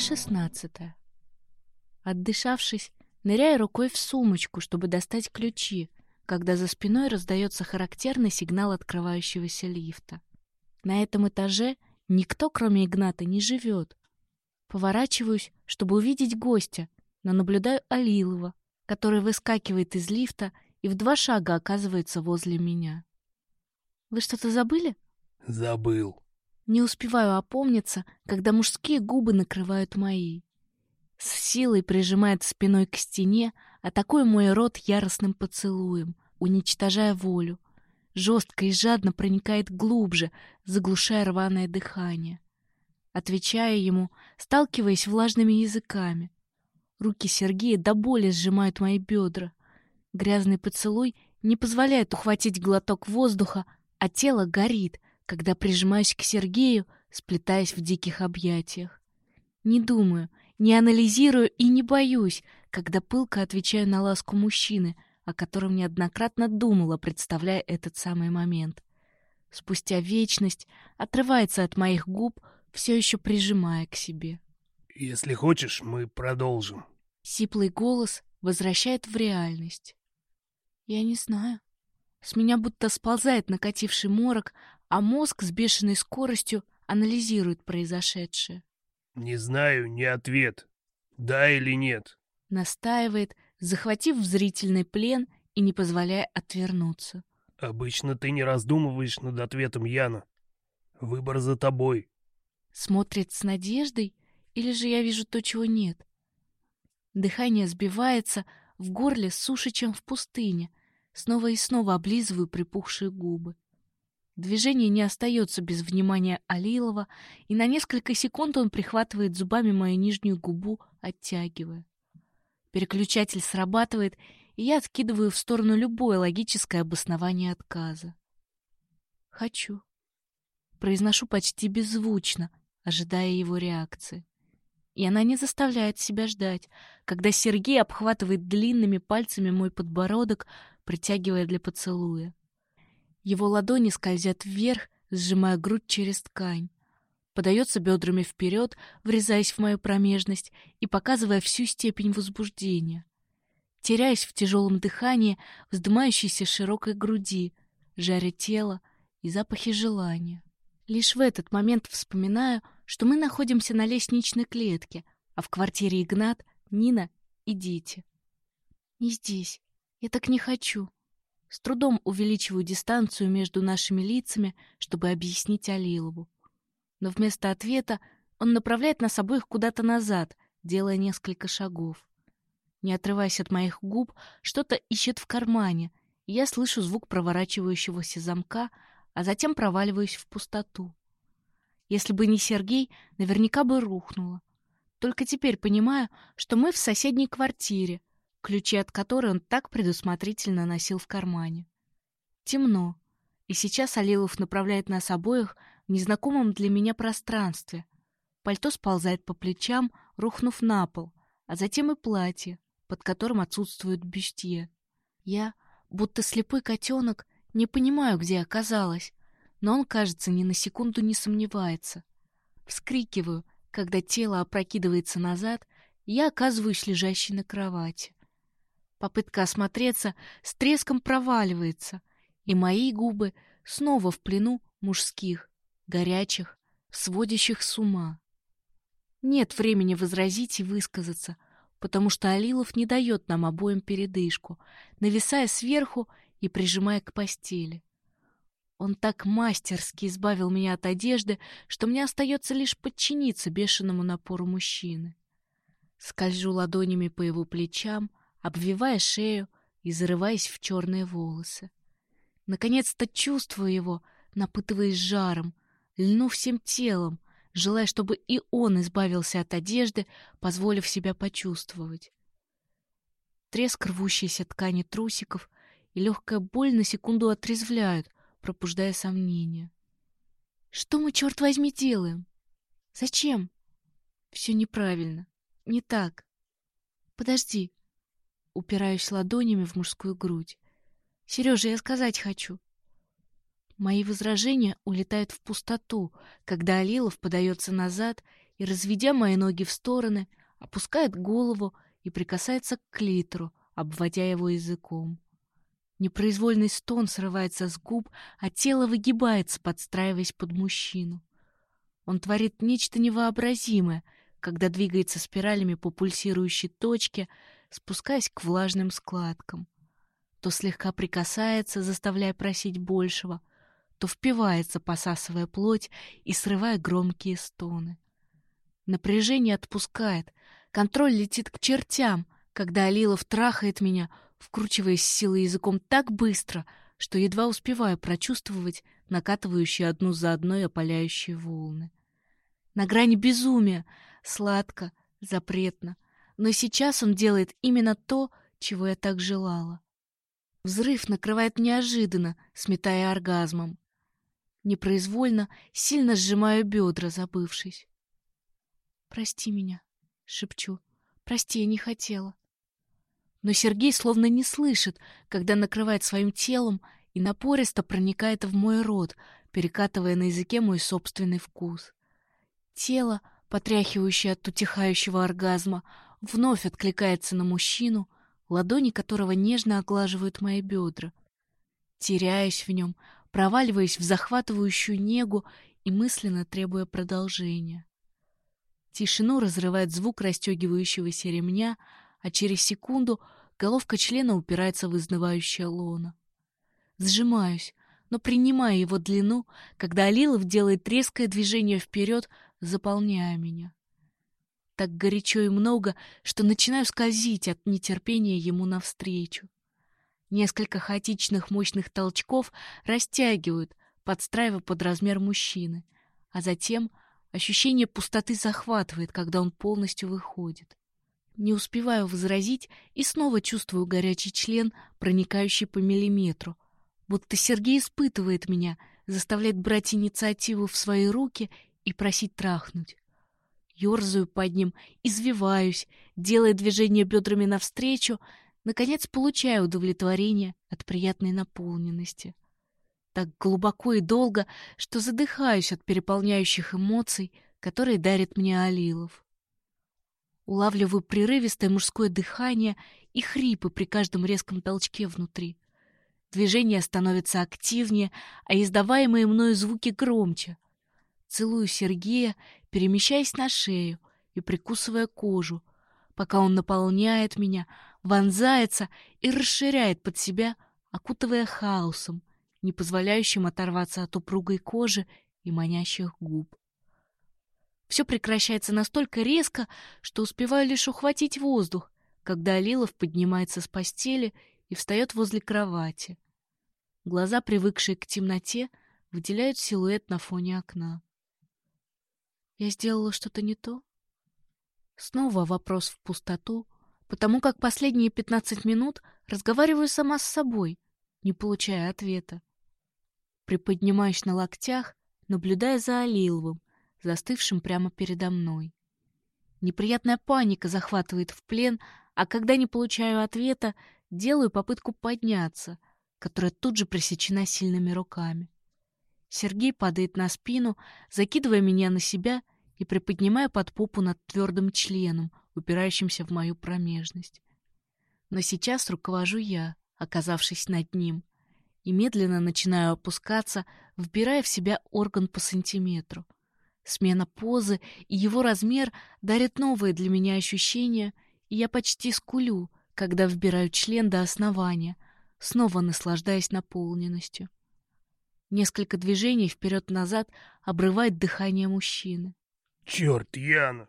шестнадцатое. Отдышавшись, ныряя рукой в сумочку, чтобы достать ключи, когда за спиной раздается характерный сигнал открывающегося лифта. На этом этаже никто, кроме Игната, не живет. Поворачиваюсь, чтобы увидеть гостя, но наблюдаю Алилова, который выскакивает из лифта и в два шага оказывается возле меня. «Вы что-то забыли?» «Забыл», не успеваю опомниться, когда мужские губы накрывают мои. С силой прижимает спиной к стене, атакуя мой рот яростным поцелуем, уничтожая волю. Жестко и жадно проникает глубже, заглушая рваное дыхание. Отвечая ему, сталкиваясь влажными языками. Руки Сергея до боли сжимают мои бедра. Грязный поцелуй не позволяет ухватить глоток воздуха, а тело горит — когда прижимаюсь к Сергею, сплетаясь в диких объятиях. Не думаю, не анализирую и не боюсь, когда пылко отвечаю на ласку мужчины, о котором неоднократно думала, представляя этот самый момент. Спустя вечность отрывается от моих губ, все еще прижимая к себе. «Если хочешь, мы продолжим». Сиплый голос возвращает в реальность. «Я не знаю». С меня будто сползает накативший морок, а мозг с бешеной скоростью анализирует произошедшее. «Не знаю, не ответ. Да или нет?» Настаивает, захватив зрительный плен и не позволяя отвернуться. «Обычно ты не раздумываешь над ответом, Яна. Выбор за тобой». Смотрит с надеждой, или же я вижу то, чего нет. Дыхание сбивается, в горле суше, чем в пустыне. Снова и снова облизываю припухшие губы. Движение не остается без внимания Алилова, и на несколько секунд он прихватывает зубами мою нижнюю губу, оттягивая. Переключатель срабатывает, и я откидываю в сторону любое логическое обоснование отказа. «Хочу». Произношу почти беззвучно, ожидая его реакции. И она не заставляет себя ждать, когда Сергей обхватывает длинными пальцами мой подбородок, притягивая для поцелуя. Его ладони скользят вверх, сжимая грудь через ткань. Подается бедрами вперед, врезаясь в мою промежность и показывая всю степень возбуждения. Теряясь в тяжелом дыхании, вздымающейся широкой груди, жаре тела и запахе желания. Лишь в этот момент вспоминаю, что мы находимся на лестничной клетке, а в квартире Игнат, Нина и дети. «Не здесь. Я так не хочу», с трудом увеличиваю дистанцию между нашими лицами, чтобы объяснить Алилову. Но вместо ответа он направляет нас обоих куда-то назад, делая несколько шагов. Не отрываясь от моих губ, что-то ищет в кармане, и я слышу звук проворачивающегося замка, а затем проваливаюсь в пустоту. Если бы не Сергей, наверняка бы рухнула. Только теперь понимаю, что мы в соседней квартире — ключи от которой он так предусмотрительно носил в кармане. Темно, и сейчас Алилов направляет нас обоих в незнакомом для меня пространстве. Пальто сползает по плечам, рухнув на пол, а затем и платье, под которым отсутствует бюстье. Я, будто слепой котенок, не понимаю, где оказалась, но он, кажется, ни на секунду не сомневается. Вскрикиваю, когда тело опрокидывается назад, я оказываюсь лежащей на кровати. Попытка осмотреться с треском проваливается, и мои губы снова в плену мужских, горячих, сводящих с ума. Нет времени возразить и высказаться, потому что Алилов не дает нам обоим передышку, нависая сверху и прижимая к постели. Он так мастерски избавил меня от одежды, что мне остается лишь подчиниться бешеному напору мужчины. Скольжу ладонями по его плечам — обвивая шею и зарываясь в черные волосы. Наконец-то чувствую его, напытываясь жаром, льну всем телом, желая, чтобы и он избавился от одежды, позволив себя почувствовать. Треск рвущейся ткани трусиков и легкая боль на секунду отрезвляют, пробуждая сомнения. Что мы, черт возьми, делаем? Зачем? Все неправильно, не так. Подожди, упираясь ладонями в мужскую грудь. «Сережа, я сказать хочу!» Мои возражения улетают в пустоту, когда Алилов подается назад и, разведя мои ноги в стороны, опускает голову и прикасается к клитру, обводя его языком. Непроизвольный стон срывается с губ, а тело выгибается, подстраиваясь под мужчину. Он творит нечто невообразимое, когда двигается спиралями по пульсирующей точке — спускаясь к влажным складкам. То слегка прикасается, заставляя просить большего, то впивается, посасывая плоть и срывая громкие стоны. Напряжение отпускает, контроль летит к чертям, когда Алилов трахает меня, вкручиваясь силой языком так быстро, что едва успеваю прочувствовать накатывающие одну за одной опаляющие волны. На грани безумия, сладко, запретно — но сейчас он делает именно то, чего я так желала. Взрыв накрывает неожиданно, сметая оргазмом. Непроизвольно сильно сжимаю бедра, забывшись. «Прости меня», — шепчу. «Прости, я не хотела». Но Сергей словно не слышит, когда накрывает своим телом и напористо проникает в мой рот, перекатывая на языке мой собственный вкус. Тело, потряхивающее от утихающего оргазма, вновь откликается на мужчину, ладони которого нежно оглаживают мои бедра. Теряюсь в нем, проваливаясь в захватывающую негу и мысленно требуя продолжения. Тишину разрывает звук расстегивающегося ремня, а через секунду головка члена упирается в изнывающее лоно. Сжимаюсь, но принимая его длину, когда Алилов делает резкое движение вперед, заполняя меня так горячо и много, что начинаю скользить от нетерпения ему навстречу. Несколько хаотичных мощных толчков растягивают, подстраивая под размер мужчины, а затем ощущение пустоты захватывает, когда он полностью выходит. Не успеваю возразить и снова чувствую горячий член, проникающий по миллиметру. Будто Сергей испытывает меня, заставляет брать инициативу в свои руки и просить трахнуть ерзаю под ним, извиваюсь, делая движение бедрами навстречу, наконец получаю удовлетворение от приятной наполненности. Так глубоко и долго, что задыхаюсь от переполняющих эмоций, которые дарит мне Алилов. Улавливаю прерывистое мужское дыхание и хрипы при каждом резком толчке внутри. Движение становится активнее, а издаваемые мною звуки громче — целую Сергея перемещаясь на шею и прикусывая кожу, пока он наполняет меня, вонзается и расширяет под себя, окутывая хаосом, не позволяющим оторваться от упругой кожи и манящих губ. Все прекращается настолько резко, что успеваю лишь ухватить воздух, когда Алилов поднимается с постели и встает возле кровати. Глаза, привыкшие к темноте, выделяют силуэт на фоне окна. Я сделала что-то не то? Снова вопрос в пустоту, потому как последние 15 минут разговариваю сама с собой, не получая ответа. Приподнимаюсь на локтях, наблюдая за Алиловым, застывшим прямо передо мной. Неприятная паника захватывает в плен, а когда не получаю ответа, делаю попытку подняться, которая тут же пресечена сильными руками. Сергей падает на спину, закидывая меня на себя и приподнимая под попу над твердым членом, упирающимся в мою промежность. Но сейчас руковожу я, оказавшись над ним, и медленно начинаю опускаться, вбирая в себя орган по сантиметру. Смена позы и его размер дарят новые для меня ощущения, и я почти скулю, когда вбираю член до основания, снова наслаждаясь наполненностью. Несколько движений вперед-назад обрывает дыхание мужчины. «Черт, Яна,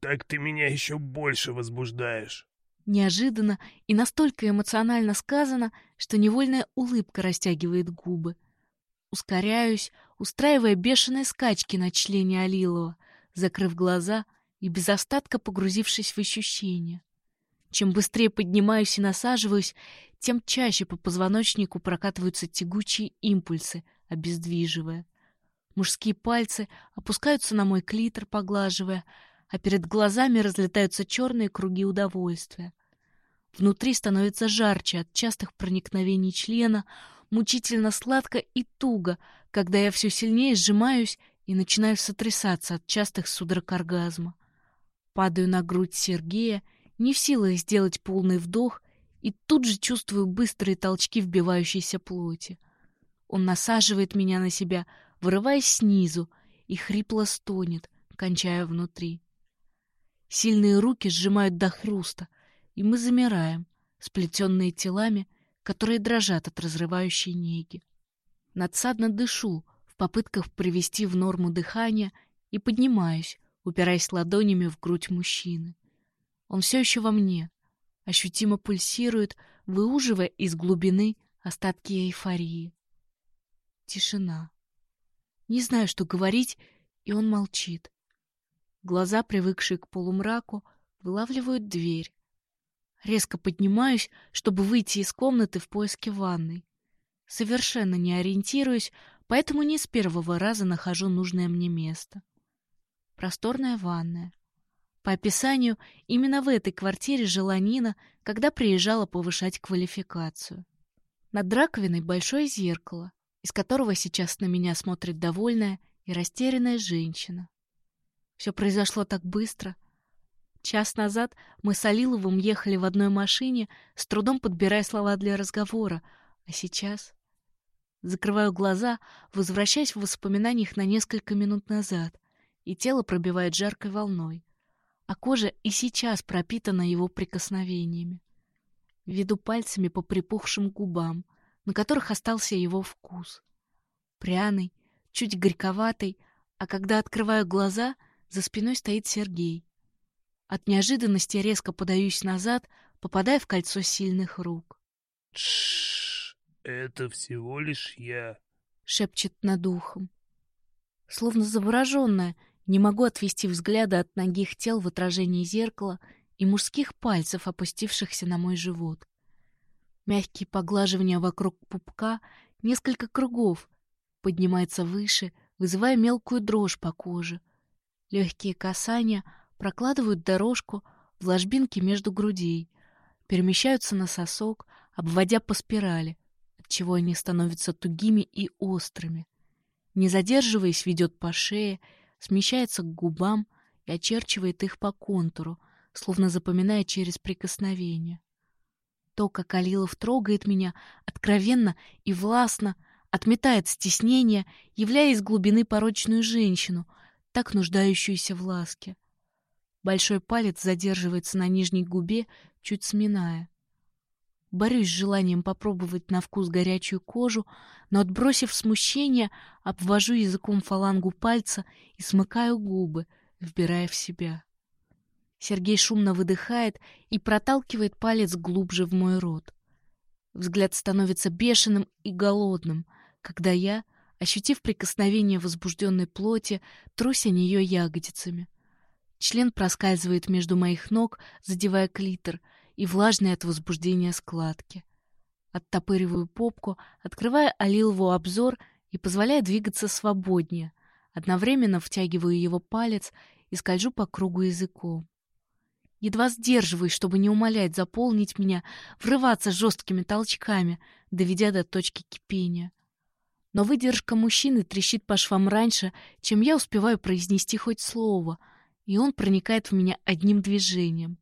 так ты меня еще больше возбуждаешь!» Неожиданно и настолько эмоционально сказано, что невольная улыбка растягивает губы. Ускоряюсь, устраивая бешеные скачки на члене Алилова, закрыв глаза и без остатка погрузившись в ощущения. Чем быстрее поднимаюсь и насаживаюсь, тем чаще по позвоночнику прокатываются тягучие импульсы, обездвиживая. Мужские пальцы опускаются на мой клитор, поглаживая, а перед глазами разлетаются черные круги удовольствия. Внутри становится жарче от частых проникновений члена, мучительно сладко и туго, когда я все сильнее сжимаюсь и начинаю сотрясаться от частых судорог оргазма. Падаю на грудь Сергея не в силах сделать полный вдох и тут же чувствую быстрые толчки вбивающейся плоти. Он насаживает меня на себя, вырываясь снизу, и хрипло стонет, кончая внутри. Сильные руки сжимают до хруста, и мы замираем, сплетенные телами, которые дрожат от разрывающей неги. Надсадно дышу в попытках привести в норму дыхание и поднимаюсь, упираясь ладонями в грудь мужчины. Он все еще во мне, ощутимо пульсирует, выуживая из глубины остатки эйфории. Тишина. Не знаю, что говорить, и он молчит. Глаза, привыкшие к полумраку, вылавливают дверь. Резко поднимаюсь, чтобы выйти из комнаты в поиске ванной. Совершенно не ориентируюсь, поэтому не с первого раза нахожу нужное мне место. Просторная ванная. По описанию, именно в этой квартире жила Нина, когда приезжала повышать квалификацию. Над раковиной большое зеркало, из которого сейчас на меня смотрит довольная и растерянная женщина. Все произошло так быстро. Час назад мы с Алиловым ехали в одной машине, с трудом подбирая слова для разговора, а сейчас... Закрываю глаза, возвращаясь в воспоминаниях на несколько минут назад, и тело пробивает жаркой волной а кожа и сейчас пропитана его прикосновениями. Веду пальцами по припухшим губам, на которых остался его вкус. Пряный, чуть горьковатый, а когда открываю глаза, за спиной стоит Сергей. От неожиданности резко подаюсь назад, попадая в кольцо сильных рук. «Тш, это всего лишь я», — шепчет над ухом. Словно завороженная, не могу отвести взгляда от ногих тел в отражении зеркала и мужских пальцев, опустившихся на мой живот. Мягкие поглаживания вокруг пупка, несколько кругов, поднимается выше, вызывая мелкую дрожь по коже. Легкие касания прокладывают дорожку в ложбинке между грудей, перемещаются на сосок, обводя по спирали, отчего они становятся тугими и острыми. Не задерживаясь, ведет по шее, смещается к губам и очерчивает их по контуру, словно запоминая через прикосновение. То, как Алилов трогает меня откровенно и властно, отметает стеснение, являясь из глубины порочную женщину, так нуждающуюся в ласке. Большой палец задерживается на нижней губе, чуть сминая. Борюсь с желанием попробовать на вкус горячую кожу, но, отбросив смущение, обвожу языком фалангу пальца и смыкаю губы, вбирая в себя. Сергей шумно выдыхает и проталкивает палец глубже в мой рот. Взгляд становится бешеным и голодным, когда я, ощутив прикосновение возбужденной плоти, труся нее ягодицами. Член проскальзывает между моих ног, задевая клитор — и влажные от возбуждения складки. Оттопыриваю попку, открывая Алилву обзор и позволяя двигаться свободнее. Одновременно втягиваю его палец и скольжу по кругу языком. Едва сдерживаюсь, чтобы не умолять заполнить меня, врываться жесткими толчками, доведя до точки кипения. Но выдержка мужчины трещит по швам раньше, чем я успеваю произнести хоть слово, и он проникает в меня одним движением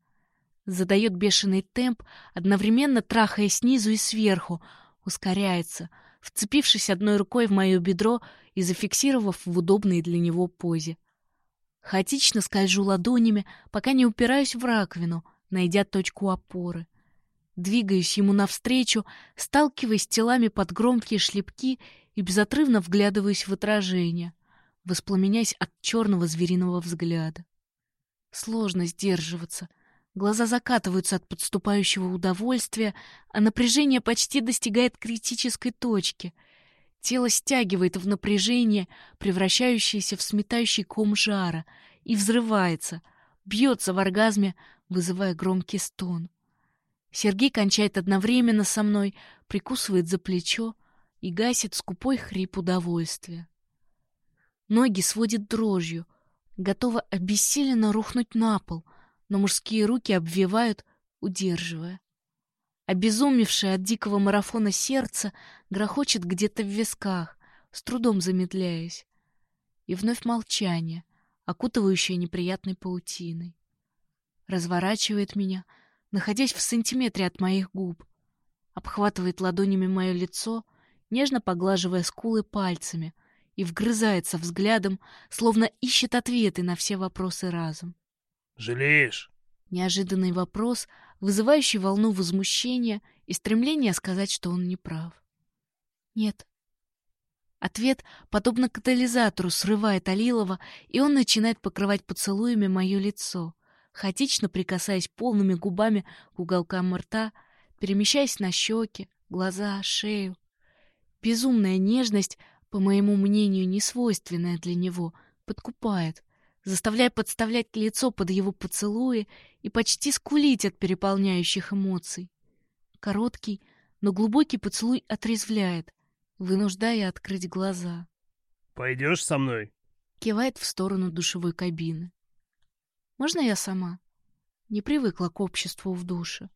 задает бешеный темп, одновременно трахая снизу и сверху, ускоряется, вцепившись одной рукой в мое бедро и зафиксировав в удобной для него позе. Хаотично скольжу ладонями, пока не упираюсь в раковину, найдя точку опоры. Двигаюсь ему навстречу, сталкиваясь телами под громкие шлепки и безотрывно вглядываюсь в отражение, воспламеняясь от черного звериного взгляда. Сложно сдерживаться — Глаза закатываются от подступающего удовольствия, а напряжение почти достигает критической точки. Тело стягивает в напряжение, превращающееся в сметающий ком жара, и взрывается, бьется в оргазме, вызывая громкий стон. Сергей кончает одновременно со мной, прикусывает за плечо и гасит скупой хрип удовольствия. Ноги сводит дрожью, готова обессиленно рухнуть на пол — но мужские руки обвивают, удерживая. Обезумевшее от дикого марафона сердце грохочет где-то в висках, с трудом замедляясь. И вновь молчание, окутывающее неприятной паутиной. Разворачивает меня, находясь в сантиметре от моих губ. Обхватывает ладонями мое лицо, нежно поглаживая скулы пальцами, и вгрызается взглядом, словно ищет ответы на все вопросы разом. «Жалеешь?» Неожиданный вопрос, вызывающий волну возмущения и стремление сказать, что он не прав. «Нет». Ответ, подобно катализатору, срывает Алилова, и он начинает покрывать поцелуями мое лицо, хаотично прикасаясь полными губами к уголкам рта, перемещаясь на щеки, глаза, шею. Безумная нежность, по моему мнению, несвойственная для него, подкупает — заставляя подставлять лицо под его поцелуи и почти скулить от переполняющих эмоций. Короткий, но глубокий поцелуй отрезвляет, вынуждая открыть глаза. «Пойдешь со мной?» Кивает в сторону душевой кабины. «Можно я сама?» Не привыкла к обществу в душе.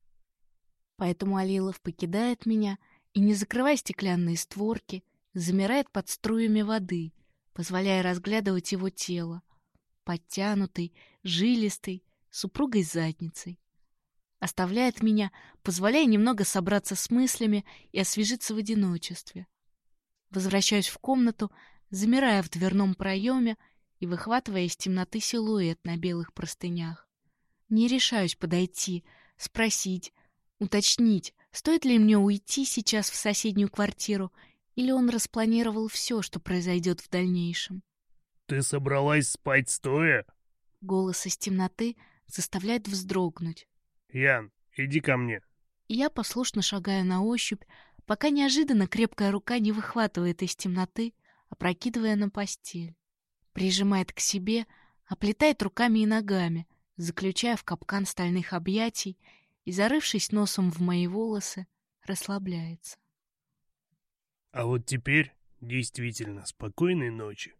Поэтому Алилов покидает меня и, не закрывая стеклянные створки, замирает под струями воды, позволяя разглядывать его тело, подтянутый, жилистый, супругой задницей. Оставляет меня, позволяя немного собраться с мыслями и освежиться в одиночестве. Возвращаюсь в комнату, замирая в дверном проеме и выхватывая из темноты силуэт на белых простынях. Не решаюсь подойти, спросить, уточнить, стоит ли мне уйти сейчас в соседнюю квартиру, или он распланировал все, что произойдет в дальнейшем. Ты собралась спать стоя? Голос из темноты заставляет вздрогнуть. Ян, иди ко мне. Я послушно шагаю на ощупь, пока неожиданно крепкая рука не выхватывает из темноты, опрокидывая на постель. Прижимает к себе, оплетает руками и ногами, заключая в капкан стальных объятий и, зарывшись носом в мои волосы, расслабляется. А вот теперь действительно спокойной ночи.